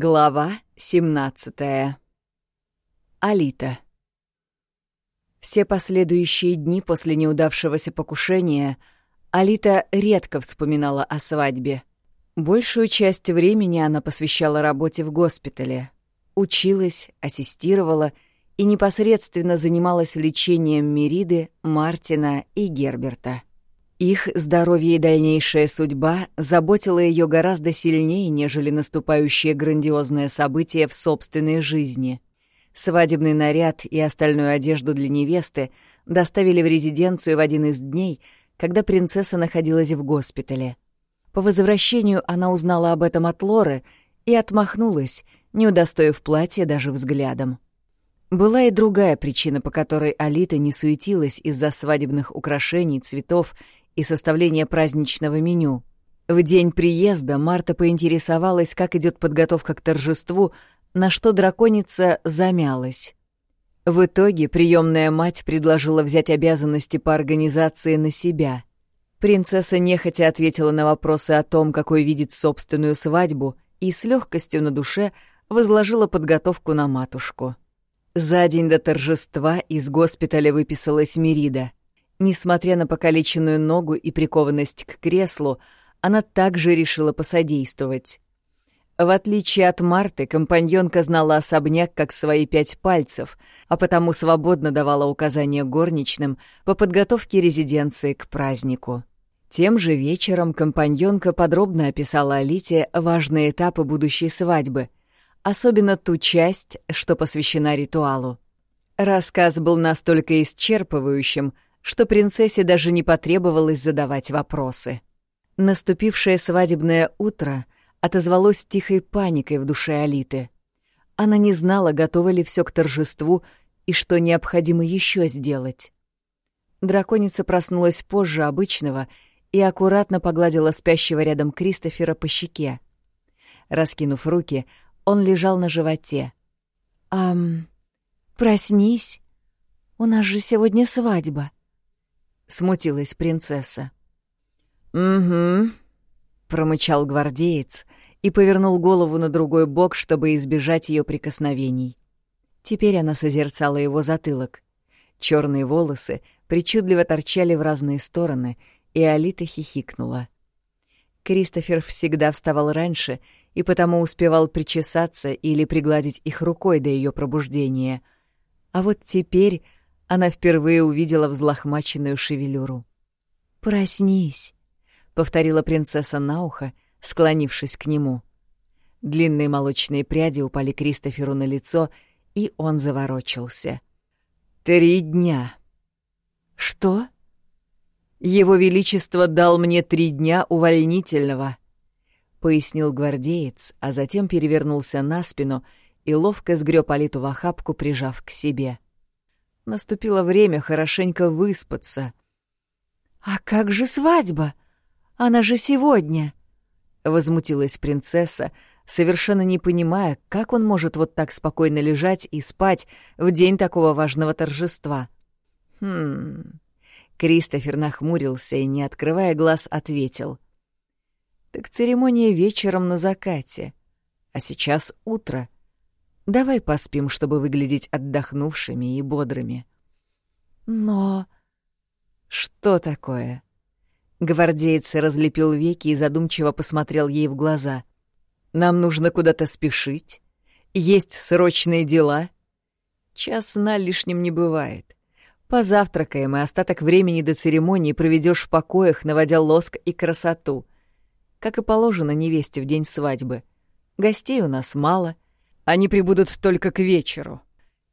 Глава 17 Алита Все последующие дни после неудавшегося покушения Алита редко вспоминала о свадьбе. Большую часть времени она посвящала работе в госпитале. Училась, ассистировала и непосредственно занималась лечением Мериды, Мартина и Герберта. Их здоровье и дальнейшая судьба заботила ее гораздо сильнее, нежели наступающее грандиозное событие в собственной жизни. Свадебный наряд и остальную одежду для невесты доставили в резиденцию в один из дней, когда принцесса находилась в госпитале. По возвращению она узнала об этом от Лоры и отмахнулась, не удостоив платья даже взглядом. Была и другая причина, по которой Алита не суетилась из-за свадебных украшений, цветов и составления праздничного меню. В день приезда Марта поинтересовалась, как идет подготовка к торжеству, на что драконица замялась. В итоге приемная мать предложила взять обязанности по организации на себя. Принцесса нехотя ответила на вопросы о том, какой видит собственную свадьбу, и с легкостью на душе возложила подготовку на матушку. За день до торжества из госпиталя выписалась Мирида — Несмотря на покалеченную ногу и прикованность к креслу, она также решила посодействовать. В отличие от Марты, компаньонка знала особняк как свои пять пальцев, а потому свободно давала указания горничным по подготовке резиденции к празднику. Тем же вечером компаньонка подробно описала Алите важные этапы будущей свадьбы, особенно ту часть, что посвящена ритуалу. Рассказ был настолько исчерпывающим — что принцессе даже не потребовалось задавать вопросы. Наступившее свадебное утро отозвалось тихой паникой в душе Алиты. Она не знала, готова ли все к торжеству и что необходимо еще сделать. Драконица проснулась позже обычного и аккуратно погладила спящего рядом Кристофера по щеке. Раскинув руки, он лежал на животе. «Ам, проснись, у нас же сегодня свадьба», — смутилась принцесса. «Угу», — промычал гвардеец и повернул голову на другой бок, чтобы избежать ее прикосновений. Теперь она созерцала его затылок. Черные волосы причудливо торчали в разные стороны, и Алита хихикнула. Кристофер всегда вставал раньше и потому успевал причесаться или пригладить их рукой до ее пробуждения. А вот теперь она впервые увидела взлохмаченную шевелюру. «Проснись», — повторила принцесса на ухо, склонившись к нему. Длинные молочные пряди упали Кристоферу на лицо, и он заворочился. «Три дня». «Что?» «Его Величество дал мне три дня увольнительного», — пояснил гвардеец, а затем перевернулся на спину и ловко сгреб Алиту в охапку, прижав к себе. — Наступило время хорошенько выспаться. «А как же свадьба? Она же сегодня!» — возмутилась принцесса, совершенно не понимая, как он может вот так спокойно лежать и спать в день такого важного торжества. «Хм...» Кристофер нахмурился и, не открывая глаз, ответил. «Так церемония вечером на закате, а сейчас утро. Давай поспим, чтобы выглядеть отдохнувшими и бодрыми. Но... Что такое? Гвардеец разлепил веки и задумчиво посмотрел ей в глаза. Нам нужно куда-то спешить. Есть срочные дела. Час сна лишним не бывает. Позавтракаем, и остаток времени до церемонии проведешь в покоях, наводя лоск и красоту. Как и положено невесте в день свадьбы. Гостей у нас мало — они прибудут только к вечеру.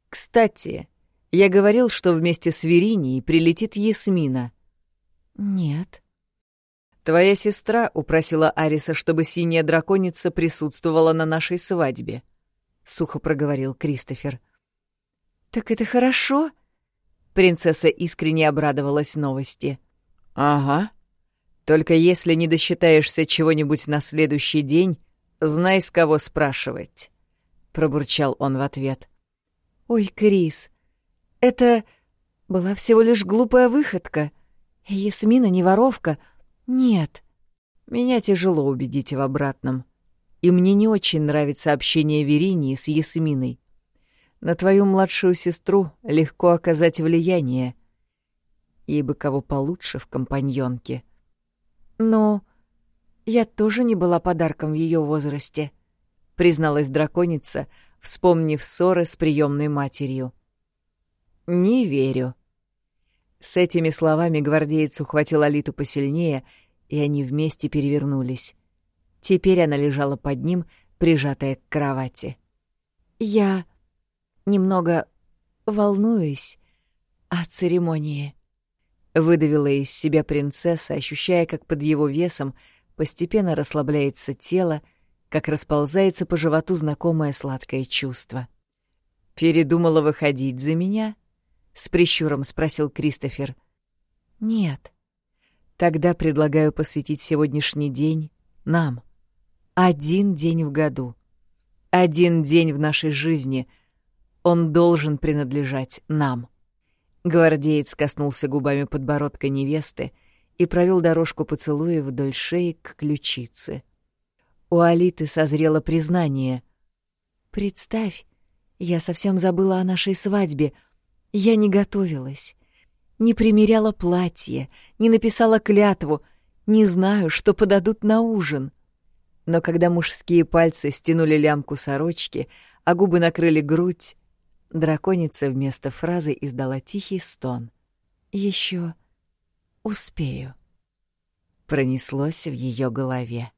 Кстати, я говорил, что вместе с Веринией прилетит Ясмина. Нет. Твоя сестра упросила Ариса, чтобы синяя драконица присутствовала на нашей свадьбе, сухо проговорил Кристофер. Так это хорошо? Принцесса искренне обрадовалась новости. Ага. Только если не досчитаешься чего-нибудь на следующий день, знай, с кого спрашивать пробурчал он в ответ. Ой, Крис, это была всего лишь глупая выходка. Ясмина не воровка. Нет. Меня тяжело убедить в обратном. и мне не очень нравится общение Веринии с Ясминой. На твою младшую сестру легко оказать влияние. Ей бы кого получше в компаньонке. Но я тоже не была подарком в ее возрасте, призналась драконица, вспомнив ссоры с приемной матерью. Не верю. С этими словами гвардеец ухватил Алиту посильнее, и они вместе перевернулись. Теперь она лежала под ним, прижатая к кровати. «Я немного волнуюсь о церемонии», — выдавила из себя принцесса, ощущая, как под его весом постепенно расслабляется тело, как расползается по животу знакомое сладкое чувство. «Передумала выходить за меня?» — с прищуром спросил Кристофер. «Нет». «Тогда предлагаю посвятить сегодняшний день нам». Один день в году. Один день в нашей жизни. Он должен принадлежать нам. Гвардеец коснулся губами подбородка невесты и провел дорожку поцелуя вдоль шеи к ключице. У Алиты созрело признание. «Представь, я совсем забыла о нашей свадьбе. Я не готовилась, не примеряла платье, не написала клятву, не знаю, что подадут на ужин но когда мужские пальцы стянули лямку сорочки, а губы накрыли грудь, драконица вместо фразы издала тихий стон. «Еще успею». Пронеслось в ее голове.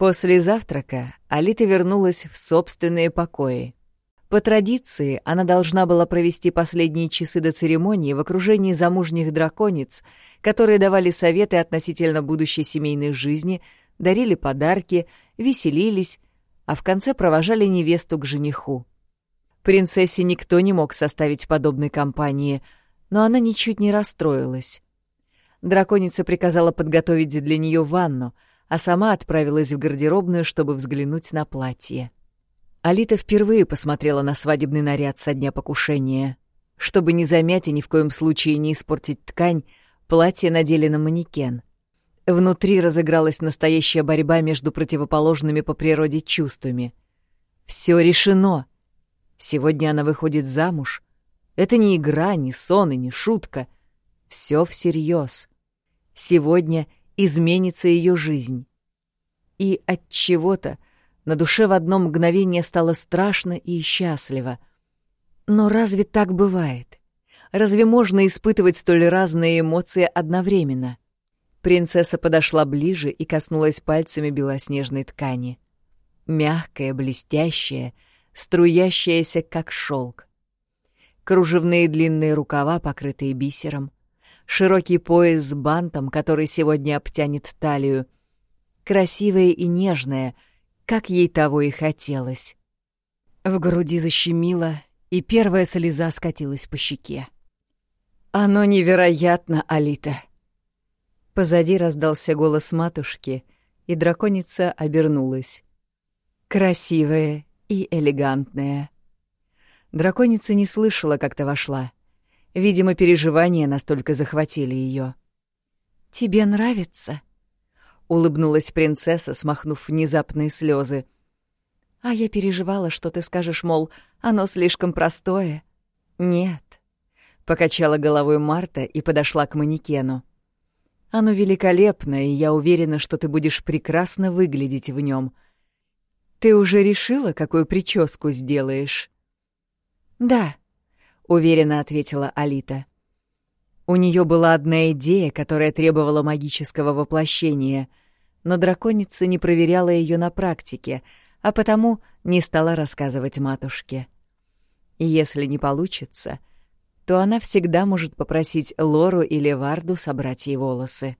После завтрака Алита вернулась в собственные покои. По традиции, она должна была провести последние часы до церемонии в окружении замужних драконец, которые давали советы относительно будущей семейной жизни, дарили подарки, веселились, а в конце провожали невесту к жениху. Принцессе никто не мог составить подобной компании, но она ничуть не расстроилась. Драконица приказала подготовить для нее ванну, а сама отправилась в гардеробную, чтобы взглянуть на платье. Алита впервые посмотрела на свадебный наряд со дня покушения. Чтобы не замять и ни в коем случае не испортить ткань, платье надели на манекен. Внутри разыгралась настоящая борьба между противоположными по природе чувствами. Все решено. Сегодня она выходит замуж. Это не игра, не сон и не шутка. Все всерьез. Сегодня изменится ее жизнь. И от чего-то на душе в одно мгновение стало страшно и счастливо. Но разве так бывает? Разве можно испытывать столь разные эмоции одновременно? Принцесса подошла ближе и коснулась пальцами белоснежной ткани. Мягкая, блестящая, струящаяся, как шелк. Кружевные длинные рукава, покрытые бисером. Широкий пояс с бантом, который сегодня обтянет талию. Красивая и нежная — как ей того и хотелось. В груди защемило, и первая слеза скатилась по щеке. «Оно невероятно, Алита!» Позади раздался голос матушки, и драконица обернулась. «Красивая и элегантная». Драконица не слышала, как ты вошла. Видимо, переживания настолько захватили ее. «Тебе нравится?» улыбнулась принцесса, смахнув внезапные слезы. А я переживала, что ты скажешь, мол, оно слишком простое. Нет, покачала головой Марта и подошла к манекену. Оно великолепно, и я уверена, что ты будешь прекрасно выглядеть в нем. Ты уже решила, какую прическу сделаешь? Да, уверенно ответила Алита. У нее была одна идея, которая требовала магического воплощения — но драконица не проверяла ее на практике, а потому не стала рассказывать матушке. Если не получится, то она всегда может попросить Лору или Варду собрать ей волосы.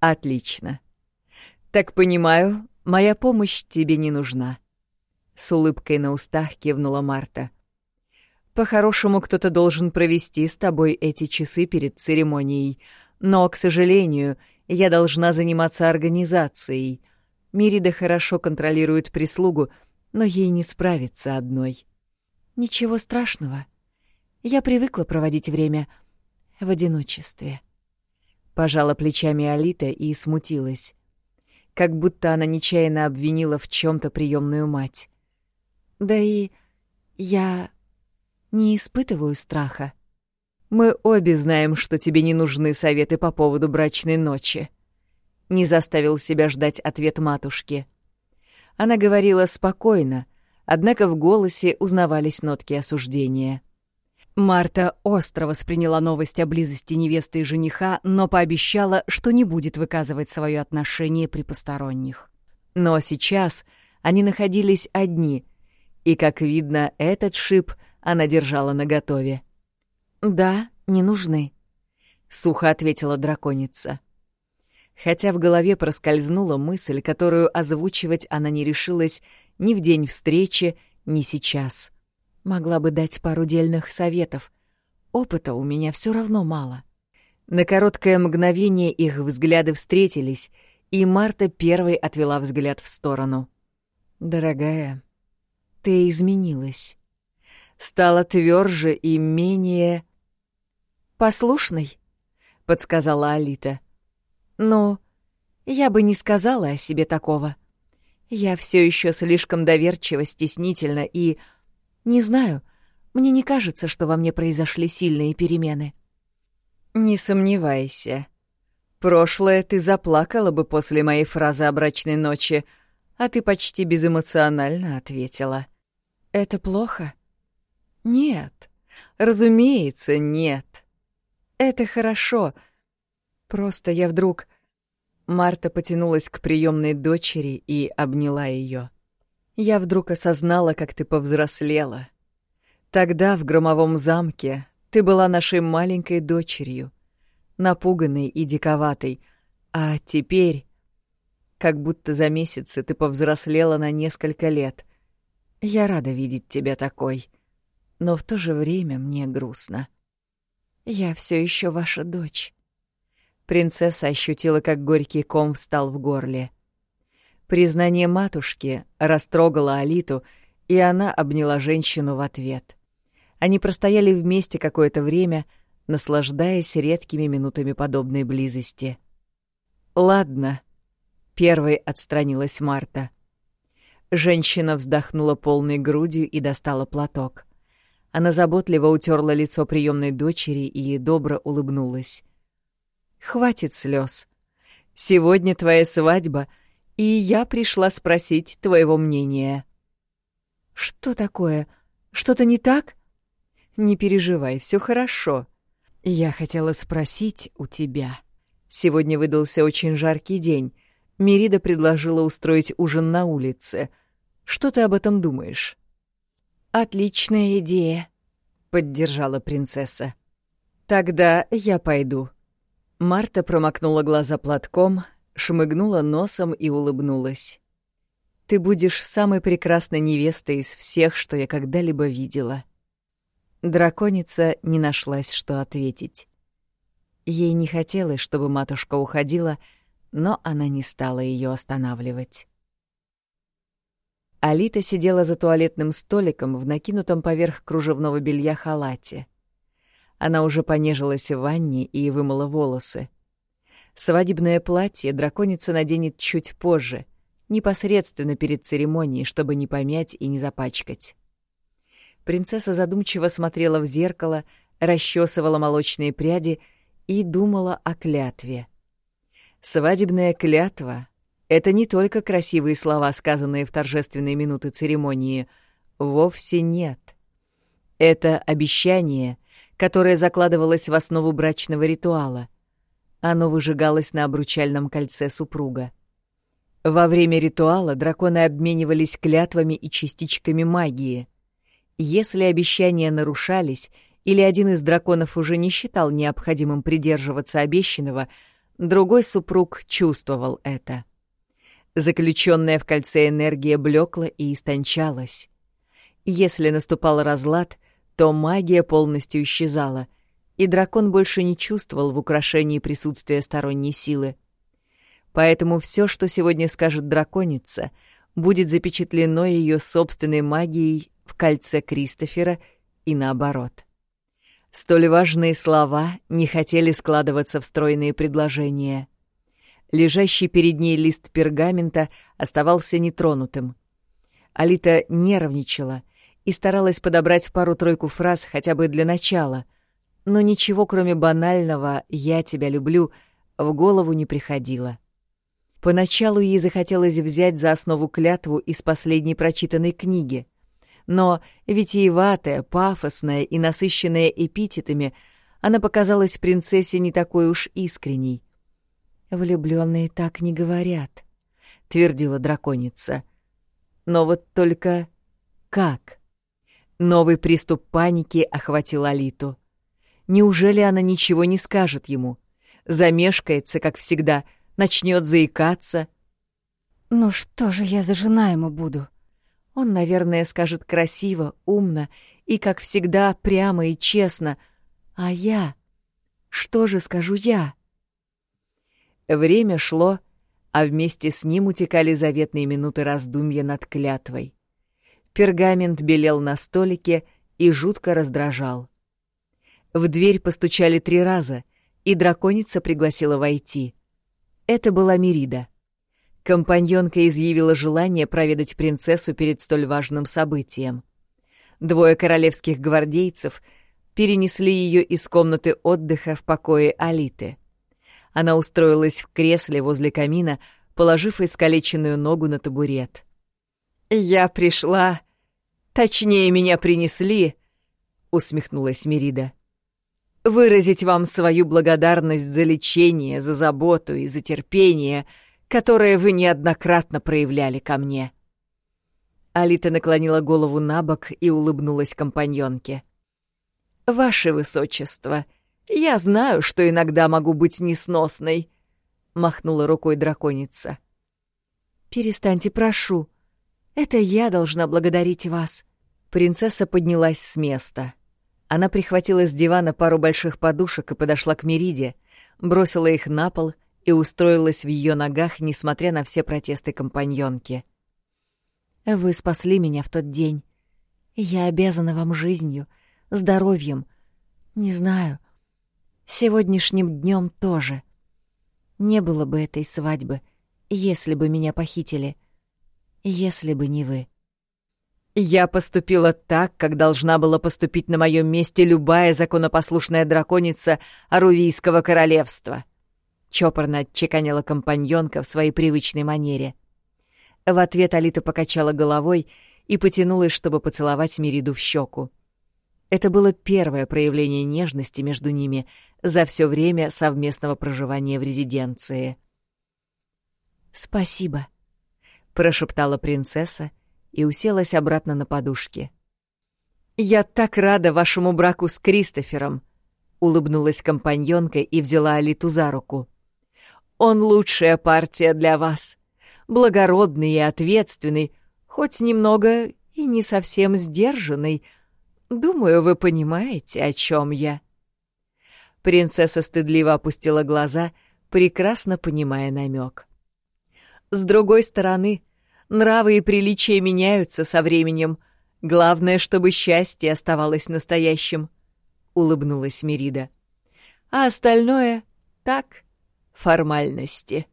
«Отлично. Так понимаю, моя помощь тебе не нужна». С улыбкой на устах кивнула Марта. «По-хорошему, кто-то должен провести с тобой эти часы перед церемонией, но, к сожалению, я должна заниматься организацией. Мирида хорошо контролирует прислугу, но ей не справиться одной. Ничего страшного. Я привыкла проводить время в одиночестве. Пожала плечами Алита и смутилась. как будто она нечаянно обвинила в чем то приемную мать. «Да и я не испытываю страха. Мы обе знаем, что тебе не нужны советы по поводу брачной ночи». Не заставил себя ждать ответ матушки. Она говорила спокойно, однако в голосе узнавались нотки осуждения. Марта остро восприняла новость о близости невесты и жениха, но пообещала, что не будет выказывать свое отношение при посторонних. Но сейчас они находились одни, и, как видно, этот шип она держала наготове. «Да, не нужны», — сухо ответила драконица. Хотя в голове проскользнула мысль, которую озвучивать она не решилась ни в день встречи, ни сейчас — Могла бы дать пару дельных советов. Опыта у меня все равно мало. На короткое мгновение их взгляды встретились, и Марта первой отвела взгляд в сторону. «Дорогая, ты изменилась. Стала тверже и менее...» «Послушной», — подсказала Алита. «Но я бы не сказала о себе такого. Я все еще слишком доверчива, стеснительна и не знаю, мне не кажется, что во мне произошли сильные перемены. Не сомневайся. Прошлое ты заплакала бы после моей фразы о брачной ночи, а ты почти безэмоционально ответила. Это плохо? Нет. Разумеется, нет. Это хорошо. Просто я вдруг... Марта потянулась к приемной дочери и обняла ее. Я вдруг осознала, как ты повзрослела. Тогда в громовом замке ты была нашей маленькой дочерью, напуганной и диковатой, а теперь, как будто за месяцы ты повзрослела на несколько лет. Я рада видеть тебя такой, но в то же время мне грустно. Я все еще ваша дочь. Принцесса ощутила, как горький ком встал в горле — Признание матушки растрогало Алиту, и она обняла женщину в ответ. Они простояли вместе какое-то время, наслаждаясь редкими минутами подобной близости. «Ладно», — первой отстранилась Марта. Женщина вздохнула полной грудью и достала платок. Она заботливо утерла лицо приемной дочери и добро улыбнулась. «Хватит слез. Сегодня твоя свадьба — и я пришла спросить твоего мнения». «Что такое? Что-то не так?» «Не переживай, все хорошо. Я хотела спросить у тебя. Сегодня выдался очень жаркий день. Мирида предложила устроить ужин на улице. Что ты об этом думаешь?» «Отличная идея», — поддержала принцесса. «Тогда я пойду». Марта промокнула глаза платком, шмыгнула носом и улыбнулась. «Ты будешь самой прекрасной невестой из всех, что я когда-либо видела». Драконица не нашлась, что ответить. Ей не хотелось, чтобы матушка уходила, но она не стала ее останавливать. Алита сидела за туалетным столиком в накинутом поверх кружевного белья халате. Она уже понежилась в ванне и вымыла волосы. Свадебное платье драконица наденет чуть позже, непосредственно перед церемонией, чтобы не помять и не запачкать. Принцесса задумчиво смотрела в зеркало, расчесывала молочные пряди и думала о клятве. Свадебная клятва — это не только красивые слова, сказанные в торжественные минуты церемонии. Вовсе нет. Это обещание, которое закладывалось в основу брачного ритуала — оно выжигалось на обручальном кольце супруга. Во время ритуала драконы обменивались клятвами и частичками магии. Если обещания нарушались, или один из драконов уже не считал необходимым придерживаться обещанного, другой супруг чувствовал это. Заключенная в кольце энергия блекла и истончалась. Если наступал разлад, то магия полностью исчезала — и дракон больше не чувствовал в украшении присутствия сторонней силы. Поэтому все, что сегодня скажет драконица, будет запечатлено ее собственной магией в кольце Кристофера и наоборот. Столь важные слова не хотели складываться в стройные предложения. Лежащий перед ней лист пергамента оставался нетронутым. Алита нервничала и старалась подобрать пару-тройку фраз хотя бы для начала, но ничего, кроме банального «я тебя люблю», в голову не приходило. Поначалу ей захотелось взять за основу клятву из последней прочитанной книги. Но витиеватая, пафосная и насыщенная эпитетами, она показалась принцессе не такой уж искренней. «Влюблённые так не говорят», — твердила драконица. «Но вот только как?» Новый приступ паники охватил Алиту. Неужели она ничего не скажет ему? Замешкается, как всегда — начнет заикаться. «Ну что же я за жена ему буду?» Он, наверное, скажет красиво, умно и, как всегда, прямо и честно. А я? Что же скажу я? Время шло, а вместе с ним утекали заветные минуты раздумья над клятвой. Пергамент белел на столике и жутко раздражал. В дверь постучали три раза, и драконица пригласила войти. Это была Мирида. Компаньонка изъявила желание проведать принцессу перед столь важным событием. Двое королевских гвардейцев перенесли ее из комнаты отдыха в покое Алиты. Она устроилась в кресле возле камина, положив искалеченную ногу на табурет. «Я пришла... Точнее, меня принесли...» — усмехнулась Мирида выразить вам свою благодарность за лечение, за заботу и за терпение, которое вы неоднократно проявляли ко мне». Алита наклонила голову на бок и улыбнулась компаньонке. «Ваше Высочество, я знаю, что иногда могу быть несносной», — махнула рукой драконица. «Перестаньте, прошу. Это я должна благодарить вас». Принцесса поднялась с места. Она прихватила с дивана пару больших подушек и подошла к Мериде, бросила их на пол и устроилась в ее ногах, несмотря на все протесты компаньонки. «Вы спасли меня в тот день. Я обязана вам жизнью, здоровьем. Не знаю. Сегодняшним днем тоже. Не было бы этой свадьбы, если бы меня похитили. Если бы не вы». Я поступила так, как должна была поступить на моем месте любая законопослушная драконица Арувийского королевства. Чопорно отчеканила компаньонка в своей привычной манере. В ответ Алита покачала головой и потянулась, чтобы поцеловать Мириду в щеку. Это было первое проявление нежности между ними за все время совместного проживания в резиденции. «Спасибо», — прошептала принцесса и уселась обратно на подушке. «Я так рада вашему браку с Кристофером!» — улыбнулась компаньонка и взяла Алиту за руку. «Он лучшая партия для вас. Благородный и ответственный, хоть немного и не совсем сдержанный. Думаю, вы понимаете, о чем я». Принцесса стыдливо опустила глаза, прекрасно понимая намек. С другой стороны, Нравы и приличия меняются со временем. Главное, чтобы счастье оставалось настоящим», — улыбнулась Мерида. «А остальное — так, формальности».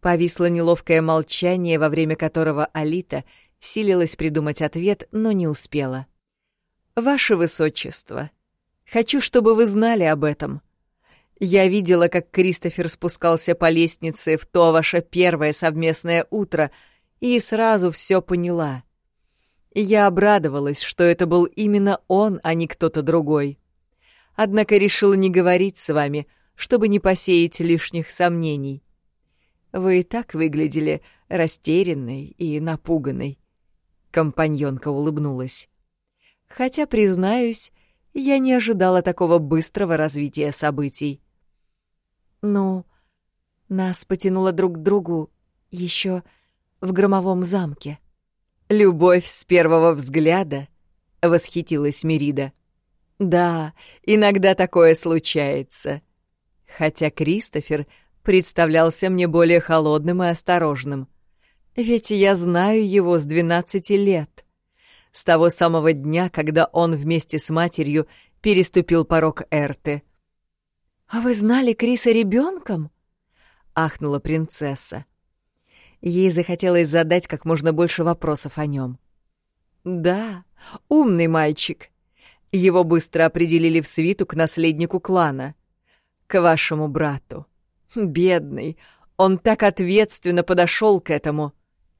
Повисло неловкое молчание, во время которого Алита силилась придумать ответ, но не успела. «Ваше Высочество, хочу, чтобы вы знали об этом», я видела, как Кристофер спускался по лестнице в то ваше первое совместное утро, и сразу все поняла. Я обрадовалась, что это был именно он, а не кто-то другой. Однако решила не говорить с вами, чтобы не посеять лишних сомнений. Вы и так выглядели растерянной и напуганной. Компаньонка улыбнулась. Хотя, признаюсь, я не ожидала такого быстрого развития событий. Ну, нас потянуло друг к другу еще в громовом замке. «Любовь с первого взгляда?» — восхитилась Мерида. «Да, иногда такое случается. Хотя Кристофер представлялся мне более холодным и осторожным. Ведь я знаю его с двенадцати лет. С того самого дня, когда он вместе с матерью переступил порог Эрты — «А вы знали Криса ребенком?» — ахнула принцесса. Ей захотелось задать как можно больше вопросов о нем. «Да, умный мальчик. Его быстро определили в свиту к наследнику клана. К вашему брату. Бедный, он так ответственно подошел к этому.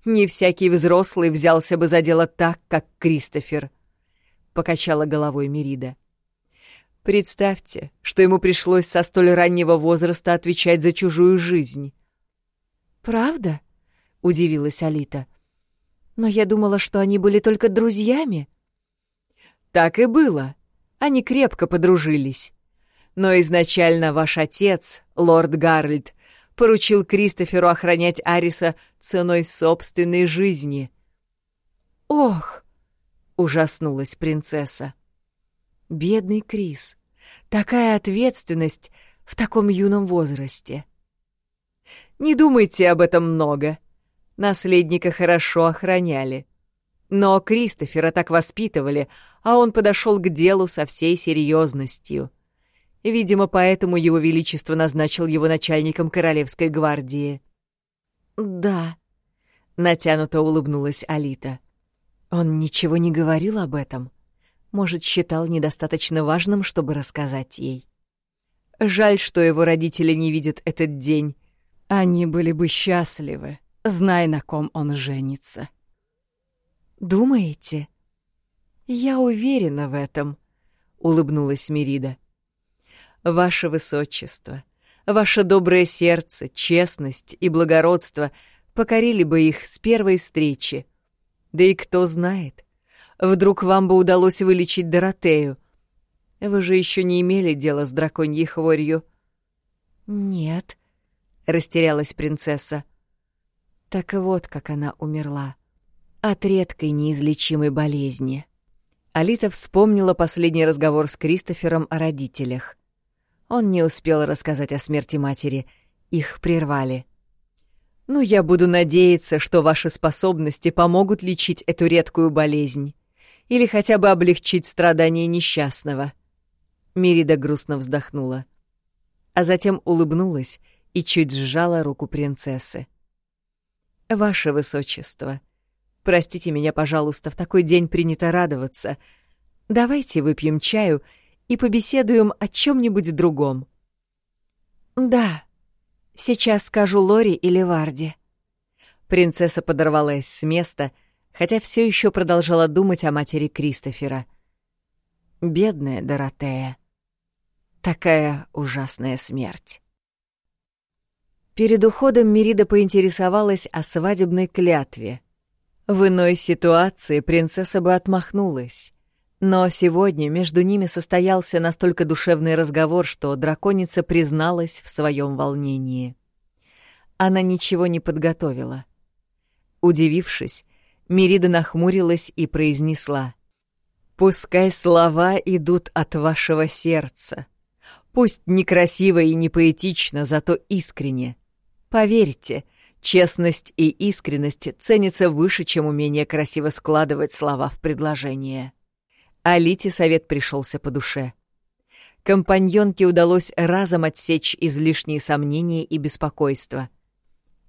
Не всякий взрослый взялся бы за дело так, как Кристофер», — покачала головой Мерида. Представьте, что ему пришлось со столь раннего возраста отвечать за чужую жизнь. «Правда?» — удивилась Алита. «Но я думала, что они были только друзьями». «Так и было. Они крепко подружились. Но изначально ваш отец, лорд Гарольд, поручил Кристоферу охранять Ариса ценой собственной жизни». «Ох!» — ужаснулась принцесса. Бедный Крис. Такая ответственность в таком юном возрасте. Не думайте об этом много. Наследника хорошо охраняли. Но Кристофера так воспитывали, а он подошел к делу со всей серьезностью. Видимо, поэтому его величество назначил его начальником королевской гвардии. «Да», — натянуто улыбнулась Алита. «Он ничего не говорил об этом?» может, считал недостаточно важным, чтобы рассказать ей. Жаль, что его родители не видят этот день. Они были бы счастливы, зная, на ком он женится. «Думаете?» «Я уверена в этом», — улыбнулась Мирида. «Ваше Высочество, ваше доброе сердце, честность и благородство покорили бы их с первой встречи. Да и кто знает, Вдруг вам бы удалось вылечить Доротею. Вы же еще не имели дела с драконьей хворью. Нет, растерялась принцесса. Так вот, как она умерла. От редкой неизлечимой болезни. Алита вспомнила последний разговор с Кристофером о родителях. Он не успел рассказать о смерти матери. Их прервали. «Ну, я буду надеяться, что ваши способности помогут лечить эту редкую болезнь или хотя бы облегчить страдания несчастного. Мирида грустно вздохнула, а затем улыбнулась и чуть сжала руку принцессы. «Ваше Высочество, простите меня, пожалуйста, в такой день принято радоваться. Давайте выпьем чаю побеседуем о чем-нибудь другом». «Да, сейчас скажу Лори или Варди». Принцесса подорвалась с места хотя все еще продолжала думать о матери Кристофера. Бедная Доротея. Такая ужасная смерть. Перед уходом Мирида поинтересовалась о свадебной клятве. В иной ситуации принцесса бы отмахнулась. Но сегодня между ними состоялся настолько душевный разговор, что драконица призналась в своем волнении. Она ничего не подготовила. Удивившись, Мирида нахмурилась и произнесла. «Пускай слова идут от вашего сердца. Пусть некрасиво и не поэтично, зато искренне. Поверьте, честность и искренность ценятся выше, чем умение красиво складывать слова в предложение». Алите совет пришелся по душе. Компаньонке удалось разом отсечь излишние сомнения и беспокойства.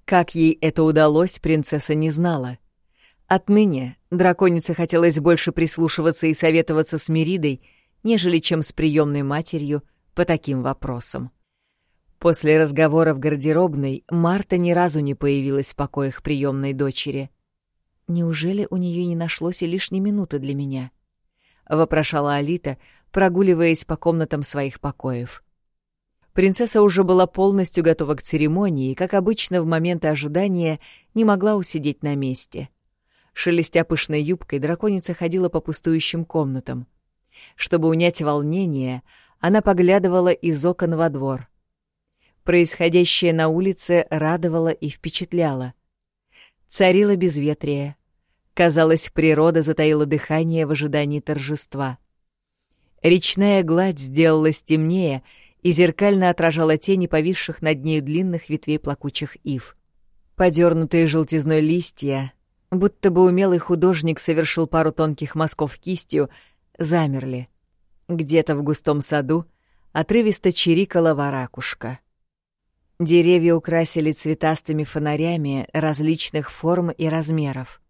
Как ей это удалось, принцесса не знала. Отныне драконице хотелось больше прислушиваться и советоваться с Меридой, нежели чем с приемной матерью по таким вопросам. После разговора в гардеробной Марта ни разу не появилась в покоях приемной дочери. «Неужели у нее не нашлось и лишней минуты для меня?» — вопрошала Алита, прогуливаясь по комнатам своих покоев. Принцесса уже была полностью готова к церемонии и, как обычно, в моменты ожидания не могла усидеть на месте. Шелестя пышной юбкой, драконица ходила по пустующим комнатам. Чтобы унять волнение, она поглядывала из окон во двор. Происходящее на улице радовало и впечатляло. Царило безветрие. Казалось, природа затаила дыхание в ожидании торжества. Речная гладь сделалась темнее и зеркально отражала тени повисших над нею длинных ветвей плакучих ив. Подернутые желтизной листья будто бы умелый художник совершил пару тонких мазков кистью, замерли. Где-то в густом саду отрывисто чирикала воракушка. Деревья украсили цветастыми фонарями различных форм и размеров.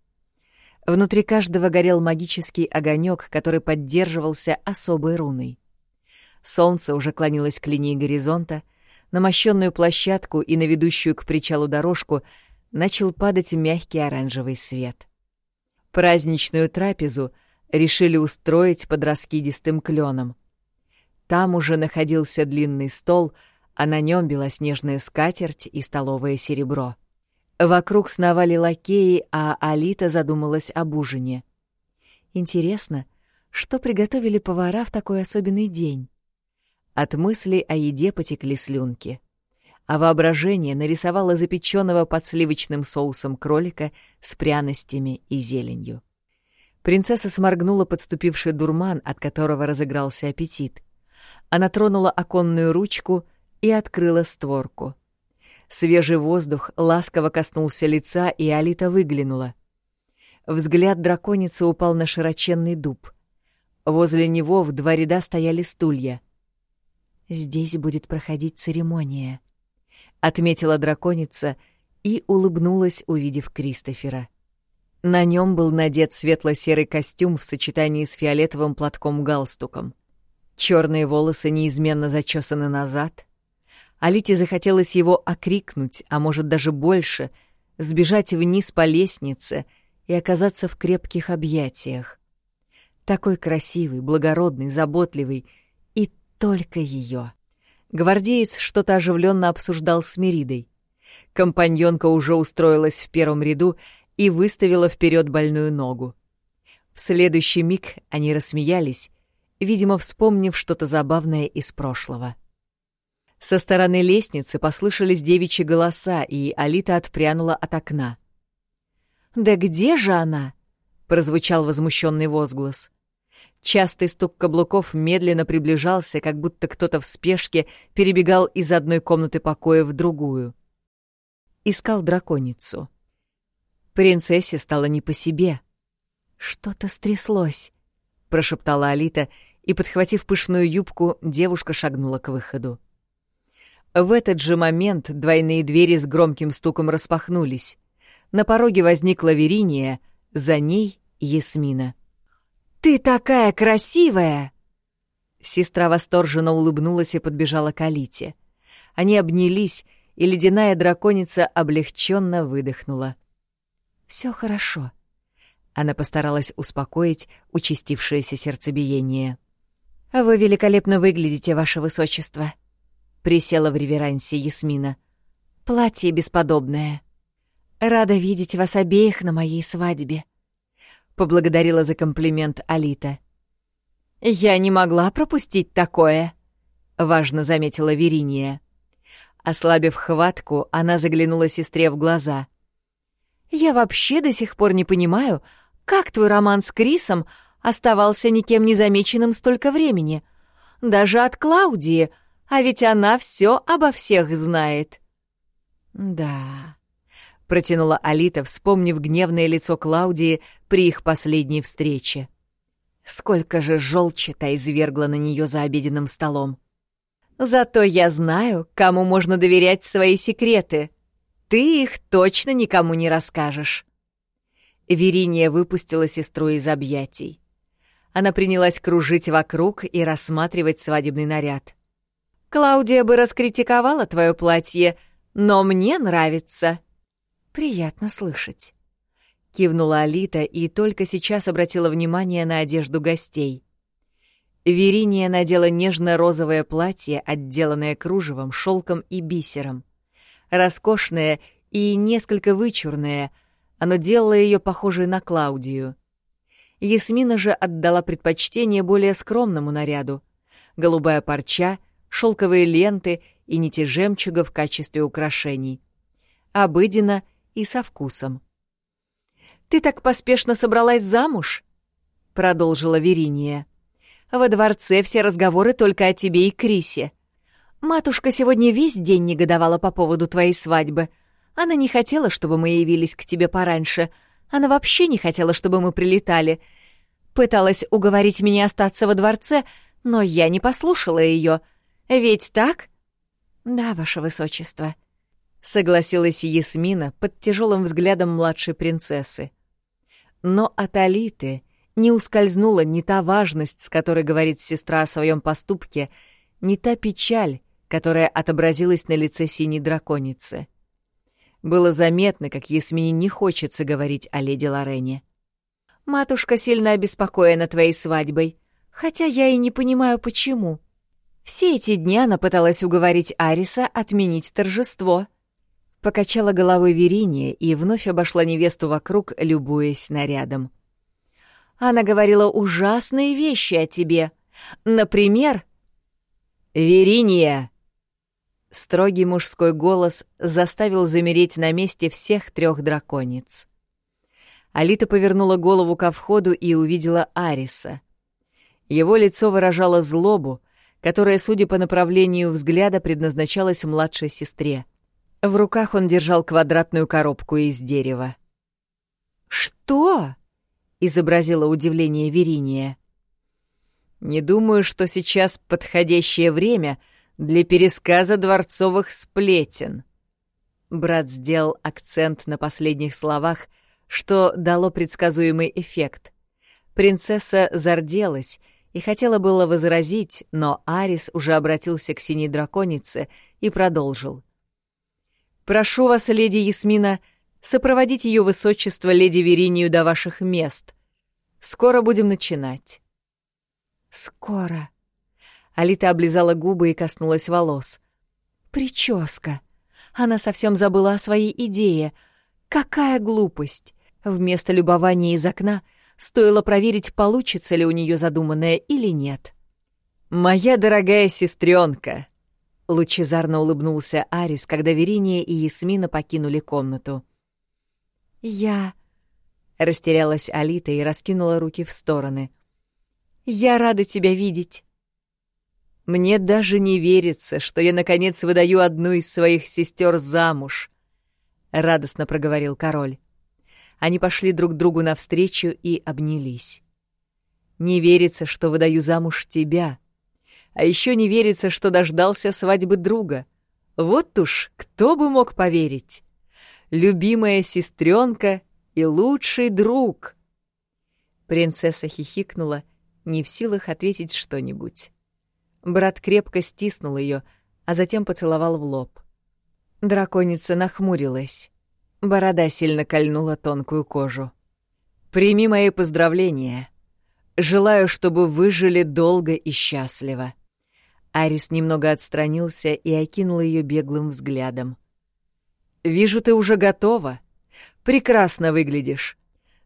Внутри каждого горел магический огонек, который поддерживался особой руной. Солнце уже клонилось к линии горизонта, на мощенную площадку и на ведущую к причалу дорожку начал падать мягкий оранжевый свет. Праздничную трапезу решили устроить под раскидистым кленом. Там уже находился длинный стол, а на нем белоснежная скатерть и столовое серебро. Вокруг сновали лакеи, а Алита задумалась об ужине. Интересно, что приготовили повара в такой особенный день? От мыслей о еде потекли слюнки, а воображение нарисовало запеченного под сливочным соусом кролика с пряностями и зеленью. Принцесса сморгнула подступивший дурман, от которого разыгрался аппетит. Она тронула оконную ручку и открыла створку — Свежий воздух ласково коснулся лица, и Алита выглянула. Взгляд драконицы упал на широченный дуб. Возле него в два ряда стояли стулья. «Здесь будет проходить церемония», — отметила драконица и улыбнулась, увидев Кристофера. На нем был надет светло-серый костюм в сочетании с фиолетовым платком-галстуком. Черные волосы неизменно зачесаны назад — Алите захотелось его окрикнуть, а может даже больше, сбежать вниз по лестнице и оказаться в крепких объятиях. Такой красивый, благородный, заботливый и только ее. Гвардеец что-то оживленно обсуждал с Меридой. Компаньонка уже устроилась в первом ряду и выставила вперед больную ногу. В следующий миг они рассмеялись, видимо, вспомнив что-то забавное из прошлого. Со стороны лестницы послышались девичьи голоса, и Алита отпрянула от окна. «Да где же она?» — прозвучал возмущенный возглас. Частый стук каблуков медленно приближался, как будто кто-то в спешке перебегал из одной комнаты покоя в другую. Искал драконицу. Принцессе стало не по себе. «Что-то стряслось», — прошептала Алита, и, подхватив пышную юбку, девушка шагнула к выходу. В этот же момент двойные двери с громким стуком распахнулись. На пороге возникла Вериния, за ней — Ясмина. «Ты такая красивая!» Сестра восторженно улыбнулась и подбежала к Алите. Они обнялись, и ледяная драконица облегченно выдохнула. «Все хорошо». Она постаралась успокоить участившееся сердцебиение. «Вы великолепно выглядите, ваше высочество», присела в реверансе Ясмина. «Платье бесподобное. Рада видеть вас обеих на моей свадьбе», — поблагодарила за комплимент Алита. «Я не могла пропустить такое», — важно заметила Вериния. Ослабив хватку, она заглянула сестре в глаза. «Я вообще до сих пор не понимаю, как твой роман с Крисом оставался никем незамеченным столько времени. Даже от Клаудии — а ведь она все обо всех знает. Да, протянула Алита, вспомнив гневное лицо Клаудии при их последней встрече. Сколько же желчи та извергла на нее за обеденным столом. Зато я знаю, кому можно доверять свои секреты. Ты их точно никому не расскажешь. Вериния выпустила сестру из объятий. Она принялась кружить вокруг и рассматривать свадебный наряд. Клаудия бы раскритиковала твое платье, но мне нравится». «Приятно слышать», — кивнула Алита и только сейчас обратила внимание на одежду гостей. Вериния надела нежно-розовое платье, отделанное кружевом, шелком и бисером. Роскошное и несколько вычурное, оно делало ее похожей на Клаудию. Ясмина же отдала предпочтение более скромному наряду. Голубая парча — шелковые ленты и нити жемчуга в качестве украшений. Обыденно и со вкусом. «Ты так поспешно собралась замуж?» — продолжила Вериния. «Во дворце все разговоры только о тебе и Крисе. Матушка сегодня весь день негодовала по поводу твоей свадьбы. Она не хотела, чтобы мы явились к тебе пораньше. Она вообще не хотела, чтобы мы прилетали. Пыталась уговорить меня остаться во дворце, но я не послушала ее — ведь так?» «Да, ваше высочество», согласилась Ясмина под тяжелым взглядом младшей принцессы. Но от Алиты не ускользнула ни та важность, с которой говорит сестра о своем поступке, ни та печаль, которая отобразилась на лице синей драконицы. Было заметно, как Ясмине не хочется говорить о леди Лорене. «Матушка сильно обеспокоена твоей свадьбой, хотя я и не понимаю, почему. Все эти дни она пыталась уговорить Ариса отменить торжество». Покачала головой Вериния и вновь обошла невесту вокруг, любуясь нарядом. «Она говорила ужасные вещи о тебе. Например...» «Вериния!» Строгий мужской голос заставил замереть на месте всех трех драконец. Алита повернула голову ко входу и увидела Ариса. Его лицо выражало злобу, которая, судя по направлению взгляда, предназначалась младшей сестре. В руках он держал квадратную коробку из дерева. «Что?» — изобразила удивление Вериния. «Не думаю, что сейчас подходящее время — для пересказа дворцовых сплетен. Брат сделал акцент на последних словах, что дало предсказуемый эффект. Принцесса зарделась и хотела было возразить, но Арис уже обратился к синей драконице и продолжил. «Прошу вас, леди Ясмина, сопроводить ее высочество леди Веринию до ваших мест. Скоро будем начинать». «Скоро», Алита облизала губы и коснулась волос. «Прическа! Она совсем забыла о своей идее. Какая глупость! Вместо любования из окна стоило проверить, получится ли у нее задуманное или нет». «Моя дорогая сестренка!» Лучезарно улыбнулся Арис, когда Вериния и Ясмина покинули комнату. «Я...» — растерялась Алита и раскинула руки в стороны. «Я рада тебя видеть!» Мне даже не верится, что я, наконец, выдаю одну из своих сестер замуж», — радостно проговорил король. Они пошли друг другу навстречу и обнялись. «Не верится, что выдаю замуж тебя. А еще не верится, что дождался свадьбы друга. Вот уж кто бы мог поверить. Любимая сестренка и лучший друг». Принцесса хихикнула, не в силах ответить что-нибудь. Брат крепко стиснул ее, а затем поцеловал в лоб. Драконица нахмурилась. Борода сильно кольнула тонкую кожу. «Прими мои поздравления. Желаю, чтобы вы жили долго и счастливо». Арис немного отстранился и окинул ее беглым взглядом. «Вижу, ты уже готова. Прекрасно выглядишь.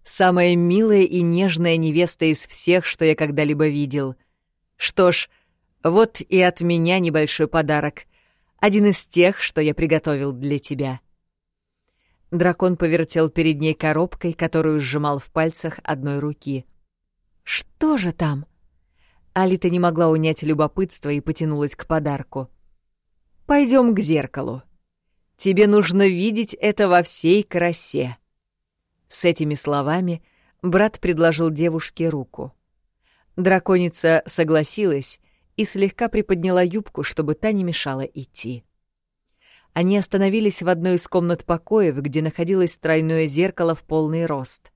Самая милая и нежная невеста из всех, что я когда-либо видел. Что ж, вот и от меня небольшой подарок. Один из тех, что я приготовил для тебя. Дракон повертел перед ней коробкой, которую сжимал в пальцах одной руки. «Что же там?» Алита не могла унять любопытство и потянулась к подарку. «Пойдем к зеркалу. Тебе нужно видеть это во всей красе». С этими словами брат предложил девушке руку. Драконица согласилась и слегка приподняла юбку, чтобы та не мешала идти. Они остановились в одной из комнат покоев, где находилось тройное зеркало в полный рост.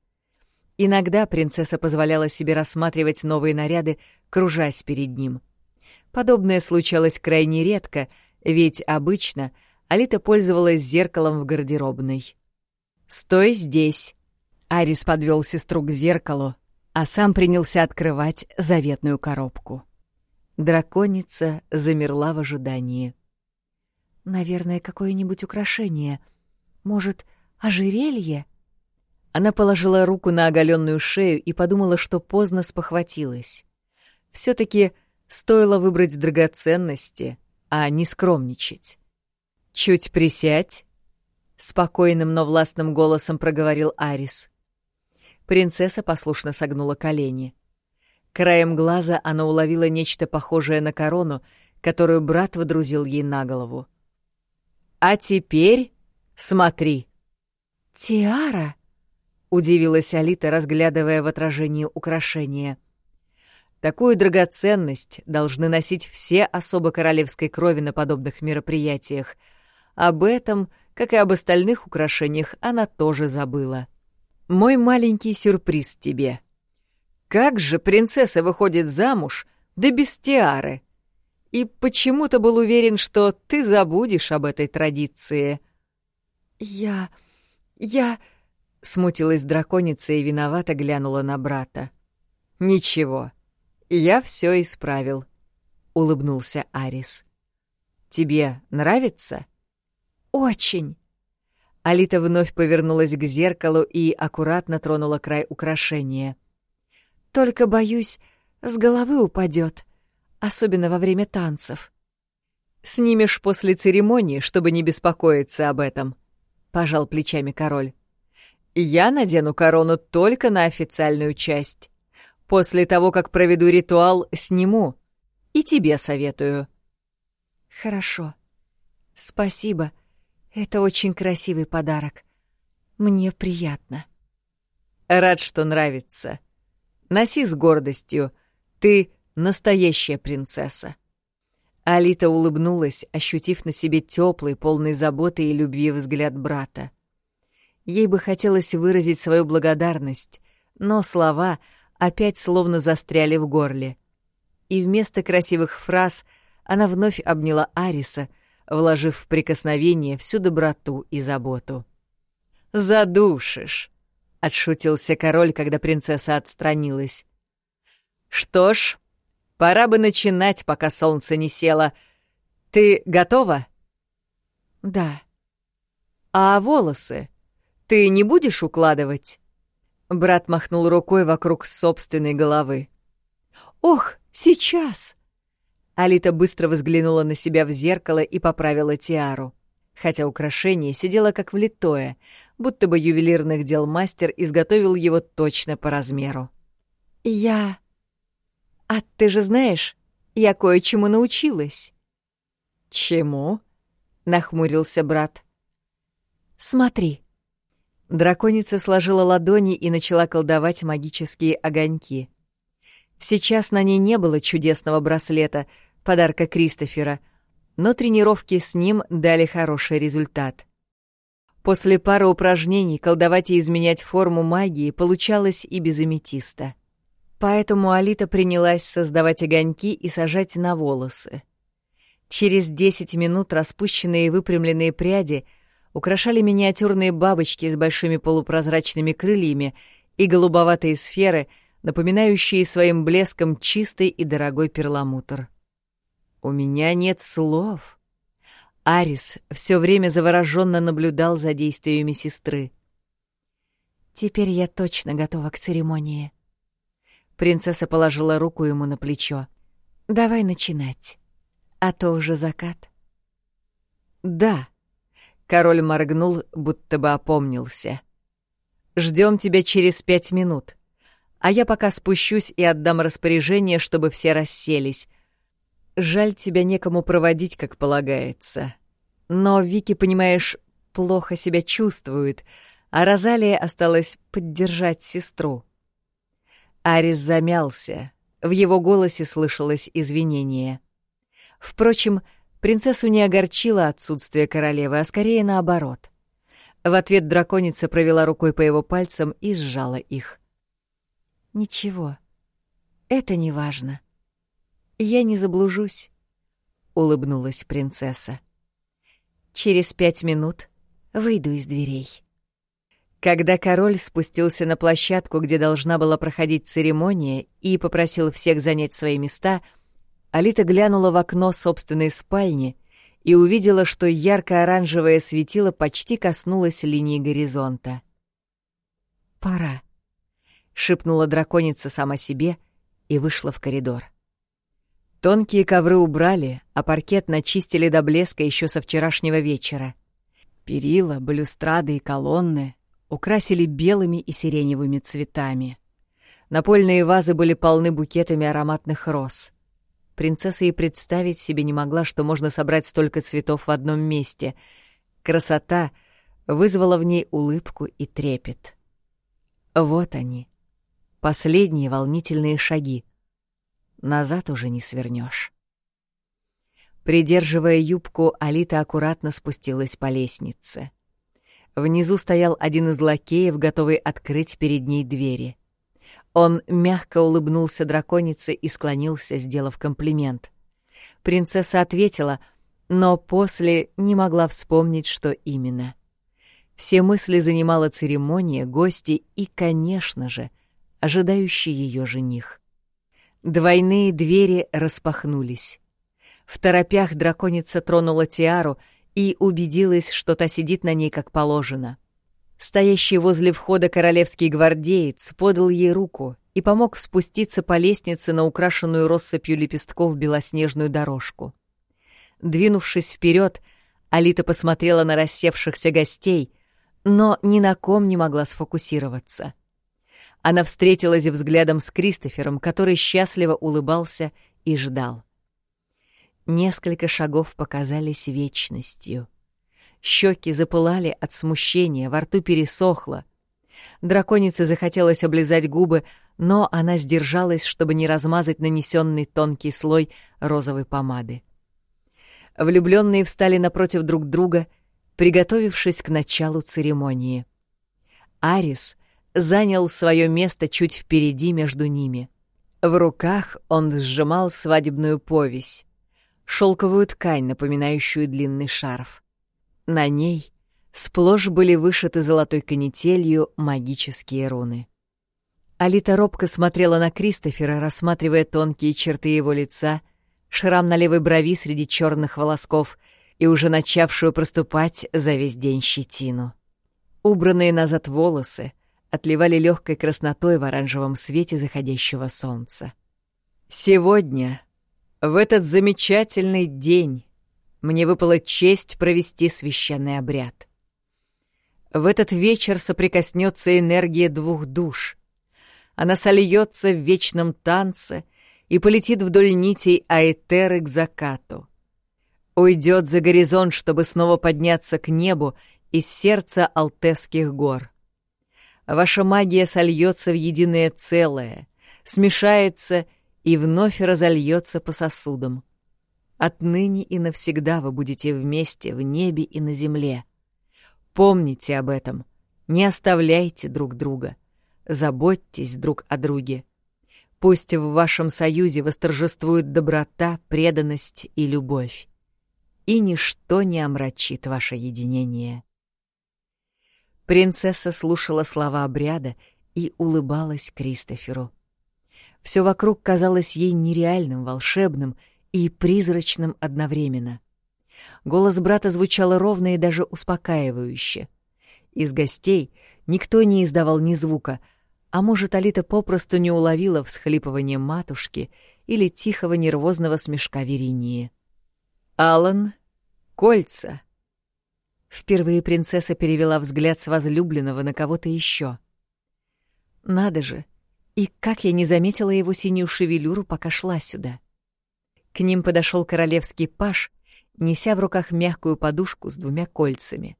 Иногда принцесса позволяла себе рассматривать новые наряды, кружась перед ним. Подобное случалось крайне редко, ведь обычно Алита пользовалась зеркалом в гардеробной. «Стой здесь!» Арис подвел сестру к зеркалу, а сам принялся открывать заветную коробку. Драконица замерла в ожидании. «Наверное, какое-нибудь украшение. Может, ожерелье?» Она положила руку на оголенную шею и подумала, что поздно спохватилась. все таки стоило выбрать драгоценности, а не скромничать. «Чуть присядь», — спокойным, но властным голосом проговорил Арис. Принцесса послушно согнула колени. Краем глаза она уловила нечто похожее на корону, которую брат водрузил ей на голову. «А теперь смотри!» «Тиара?» — удивилась Алита, разглядывая в отражении украшения. Такую драгоценность должны носить все особо королевской крови на подобных мероприятиях. Об этом как и об остальных украшениях, она тоже забыла. «Мой маленький сюрприз тебе. Как же принцесса выходит замуж, да без тиары? И почему-то был уверен, что ты забудешь об этой традиции». «Я... я...» — смутилась драконица и виновато глянула на брата. «Ничего, я все исправил», — улыбнулся Арис. «Тебе нравится?» «Очень». Алита вновь повернулась к зеркалу и аккуратно тронула край украшения. «Только, боюсь, с головы упадет, особенно во время танцев». «Снимешь после церемонии, чтобы не беспокоиться об этом», — пожал плечами король. «Я надену корону только на официальную часть. После того, как проведу ритуал, сниму. И тебе советую». «Хорошо. Спасибо. Это очень красивый подарок. Мне приятно». «Рад, что нравится. Носи с гордостью. Ты настоящая принцесса». Алита улыбнулась, ощутив на себе теплый, полный заботы и любви взгляд брата. Ей бы хотелось выразить свою благодарность, но слова — опять словно застряли в горле. И вместо красивых фраз она вновь обняла Ариса, вложив в прикосновение всю доброту и заботу. «Задушишь!» — отшутился король, когда принцесса отстранилась. «Что ж, пора бы начинать, пока солнце не село. Ты готова?» «Да». «А волосы? Ты не будешь укладывать?» Брат махнул рукой вокруг собственной головы. «Ох, сейчас!» Алита быстро взглянула на себя в зеркало и поправила тиару. Хотя украшение сидело как влитое, будто бы ювелирных дел мастер изготовил его точно по размеру. «Я... А ты же знаешь, я кое-чему научилась». «Чему?» — нахмурился брат. «Смотри». Драконица сложила ладони и начала колдовать магические огоньки. Сейчас на ней не было чудесного браслета, подарка Кристофера, но тренировки с ним дали хороший результат. После пары упражнений колдовать и изменять форму магии получалось и без аметиста. Поэтому Алита принялась создавать огоньки и сажать на волосы. Через десять минут распущенные и выпрямленные пряди — украшали миниатюрные бабочки с большими полупрозрачными крыльями и голубоватые сферы, напоминающие своим блеском чистый и дорогой перламутр. «У меня нет слов». Арис все время завороженно наблюдал за действиями сестры. «Теперь я точно готова к церемонии». Принцесса положила руку ему на плечо. «Давай начинать, а то уже закат». «Да», Король моргнул, будто бы опомнился. Ждем тебя через пять минут. А я пока спущусь и отдам распоряжение, чтобы все расселись. Жаль, тебя некому проводить, как полагается. Но Вики, понимаешь, плохо себя чувствует, а Розалия осталась поддержать сестру. Арис замялся. В его голосе слышалось извинение. Впрочем, Принцессу не огорчило отсутствие королевы, а скорее наоборот. В ответ драконица провела рукой по его пальцам и сжала их. «Ничего, это не важно. Я не заблужусь», — улыбнулась принцесса. «Через пять минут выйду из дверей». Когда король спустился на площадку, где должна была проходить церемония, и попросил всех занять свои места — Алита глянула в окно собственной спальни и увидела, что ярко-оранжевое светило почти коснулось линии горизонта. «Пора», — шепнула драконица сама себе и вышла в коридор. Тонкие ковры убрали, а паркет начистили до блеска еще со вчерашнего вечера. Перила, балюстрады и колонны украсили белыми и сиреневыми цветами. Напольные вазы были полны букетами ароматных роз — Принцесса и представить себе не могла, что можно собрать столько цветов в одном месте. Красота вызвала в ней улыбку и трепет. Вот они, последние волнительные шаги. Назад уже не свернешь. Придерживая юбку, Алита аккуратно спустилась по лестнице. Внизу стоял один из лакеев, готовый открыть перед ней двери. Он мягко улыбнулся драконице и склонился, сделав комплимент. Принцесса ответила, но после не могла вспомнить, что именно. Все мысли занимала церемония, гости и, конечно же, ожидающий ее жених. Двойные двери распахнулись. В торопях драконица тронула тиару и убедилась, что та сидит на ней как положено. Стоящий возле входа королевский гвардеец подал ей руку и помог спуститься по лестнице на украшенную россыпью лепестков белоснежную дорожку. Двинувшись вперед, Алита посмотрела на рассевшихся гостей, но ни на ком не могла сфокусироваться. Она встретилась взглядом с Кристофером, который счастливо улыбался и ждал. Несколько шагов показались вечностью. Щеки запылали от смущения, во рту пересохло. Драконице захотелось облизать губы, но она сдержалась, чтобы не размазать нанесенный тонкий слой розовой помады. Влюбленные встали напротив друг друга, приготовившись к началу церемонии. Арис занял свое место чуть впереди между ними. В руках он сжимал свадебную повесь шелковую ткань, напоминающую длинный шарф. На ней сплошь были вышиты золотой канителью магические руны. Алита робко смотрела на Кристофера, рассматривая тонкие черты его лица, шрам на левой брови среди черных волосков и уже начавшую проступать за весь день щетину. Убранные назад волосы отливали легкой краснотой в оранжевом свете заходящего солнца. Сегодня в этот замечательный день мне выпала честь провести священный обряд. В этот вечер соприкоснется энергия двух душ. Она сольется в вечном танце и полетит вдоль нитей Аэтеры к закату. Уйдет за горизонт, чтобы снова подняться к небу из сердца Алтесских гор. Ваша магия сольется в единое целое, смешается и и вновь разольется по сосудам. Отныне и навсегда вы будете вместе в небе и на земле. Помните об этом, не оставляйте друг друга, заботьтесь друг о друге. Пусть в вашем союзе восторжествует доброта, преданность и любовь, и ничто не омрачит ваше единение. Принцесса слушала слова обряда и улыбалась Кристоферу. Все вокруг казалось ей нереальным, волшебным и призрачным одновременно. Голос брата звучал ровно и даже успокаивающе. Из гостей никто не издавал ни звука, а может, Алита попросту не уловила всхлипывание матушки или тихого нервозного смешка Веринии. «Алан, кольца!» Впервые принцесса перевела взгляд с возлюбленного на кого-то еще. «Надо же!» И как я не заметила его синюю шевелюру, пока шла сюда. К ним подошел королевский паж, неся в руках мягкую подушку с двумя кольцами.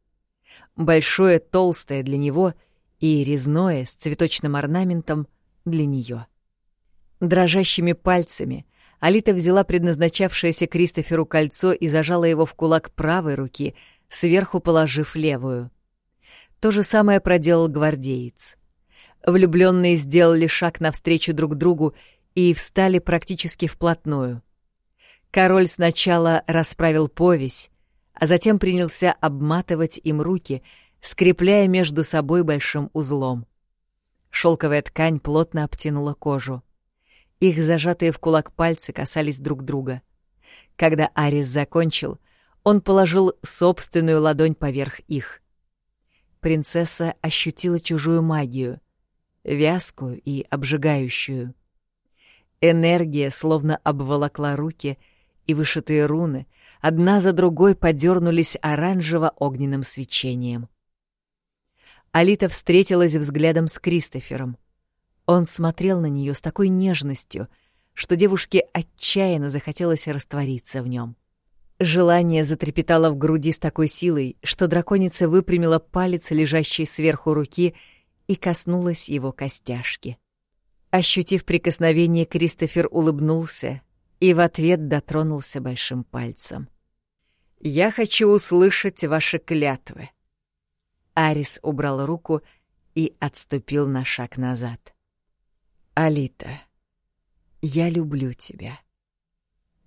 Большое, толстое для него и резное с цветочным орнаментом для нее. Дрожащими пальцами Алита взяла предназначавшееся Кристоферу кольцо и зажала его в кулак правой руки, сверху положив левую. То же самое проделал гвардеец. Влюбленные сделали шаг навстречу друг другу и встали практически вплотную. Король сначала расправил повесь, а затем принялся обматывать им руки, скрепляя между собой большим узлом. Шелковая ткань плотно обтянула кожу. Их зажатые в кулак пальцы касались друг друга. Когда Арис закончил, он положил собственную ладонь поверх их. Принцесса ощутила чужую магию — вязкую и обжигающую. Энергия словно обволокла руки, и вышитые руны одна за другой подернулись оранжево-огненным свечением. Алита встретилась взглядом с Кристофером. Он смотрел на нее с такой нежностью, что девушке отчаянно захотелось раствориться в нем. Желание затрепетало в груди с такой силой, что драконица выпрямила палец, лежащий сверху руки, и коснулась его костяшки. Ощутив прикосновение, Кристофер улыбнулся, и в ответ дотронулся большим пальцем. «Я хочу услышать ваши клятвы». Арис убрал руку и отступил на шаг назад. «Алита, я люблю тебя.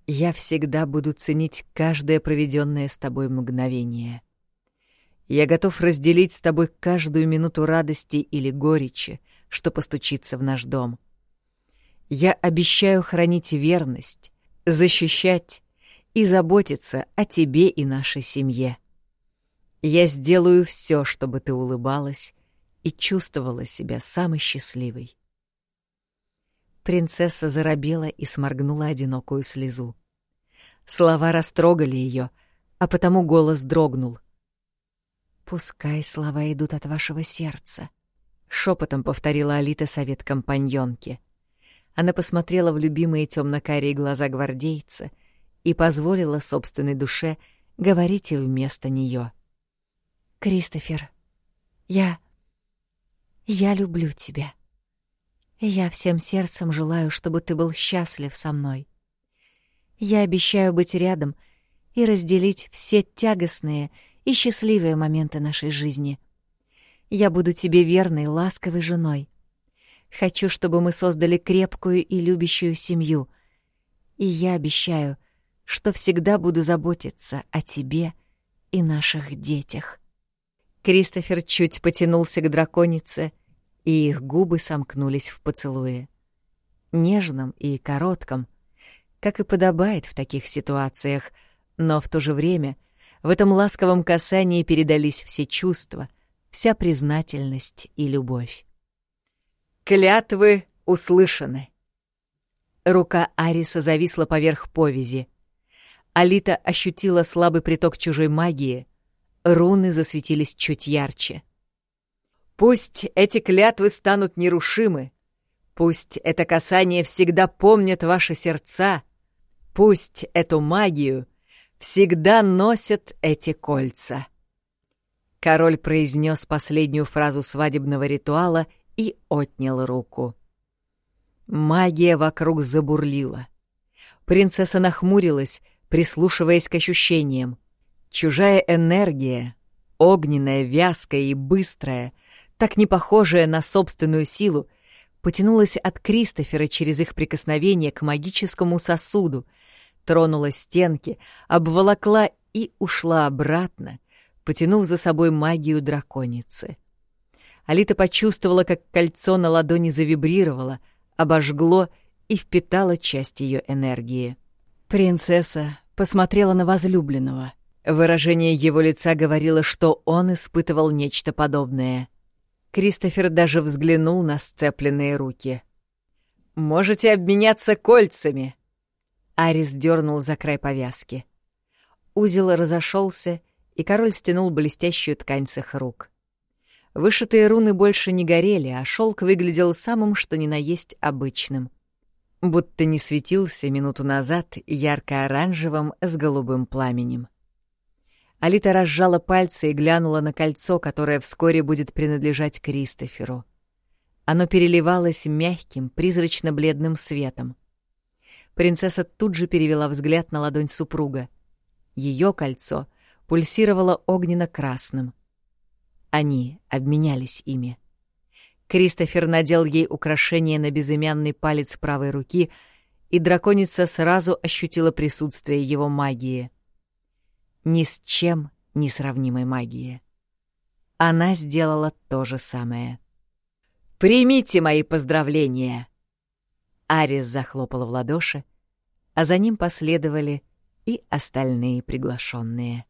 Я всегда буду ценить каждое проведенное с тобой мгновение. Я готов разделить с тобой каждую минуту радости или горечи, что постучится в наш дом. Я обещаю хранить верность, защищать и заботиться о тебе и нашей семье. Я сделаю все, чтобы ты улыбалась и чувствовала себя самой счастливой. Принцесса заробела и сморгнула одинокую слезу. Слова растрогали ее, а потому голос дрогнул. «Пускай слова идут от вашего сердца», — шепотом повторила Алита совет компаньонки. Она посмотрела в любимые темно-карие глаза гвардейца и позволила собственной душе говорить вместо нее. «Кристофер, я... я люблю тебя». Я всем сердцем желаю, чтобы ты был счастлив со мной. Я обещаю быть рядом и разделить все тягостные и счастливые моменты нашей жизни. Я буду тебе верной, ласковой женой. Хочу, чтобы мы создали крепкую и любящую семью. И я обещаю, что всегда буду заботиться о тебе и наших детях. Кристофер чуть потянулся к драконице — и их губы сомкнулись в поцелуе. Нежном и коротком, как и подобает в таких ситуациях, но в то же время в этом ласковом касании передались все чувства, вся признательность и любовь. «Клятвы услышаны!» Рука Ариса зависла поверх повязи. Алита ощутила слабый приток чужой магии, руны засветились чуть ярче — Пусть эти клятвы станут нерушимы. Пусть это касание всегда помнит ваши сердца. Пусть эту магию всегда носят эти кольца. Король произнес последнюю фразу свадебного ритуала и отнял руку. Магия вокруг забурлила. Принцесса нахмурилась, прислушиваясь к ощущениям. Чужая энергия, огненная, вязкая и быстрая — так не похожая на собственную силу, потянулась от Кристофера через их прикосновение к магическому сосуду, тронула стенки, обволокла и ушла обратно, потянув за собой магию драконицы. Алита почувствовала, как кольцо на ладони завибрировало, обожгло и впитало часть ее энергии. Принцесса посмотрела на возлюбленного. Выражение его лица говорило, что он испытывал нечто подобное — Кристофер даже взглянул на сцепленные руки. «Можете обменяться кольцами!» Арис дернул за край повязки. Узел разошелся, и король стянул блестящую ткань с их рук. Вышитые руны больше не горели, а шелк выглядел самым что ни на есть обычным. Будто не светился минуту назад ярко-оранжевым с голубым пламенем. Алита разжала пальцы и глянула на кольцо, которое вскоре будет принадлежать Кристоферу. Оно переливалось мягким, призрачно-бледным светом. Принцесса тут же перевела взгляд на ладонь супруга. Ее кольцо пульсировало огненно-красным. Они обменялись ими. Кристофер надел ей украшение на безымянный палец правой руки, и драконица сразу ощутила присутствие его магии — ни с чем не сравнимой магии. Она сделала то же самое. «Примите мои поздравления!» Арис захлопал в ладоши, а за ним последовали и остальные приглашенные.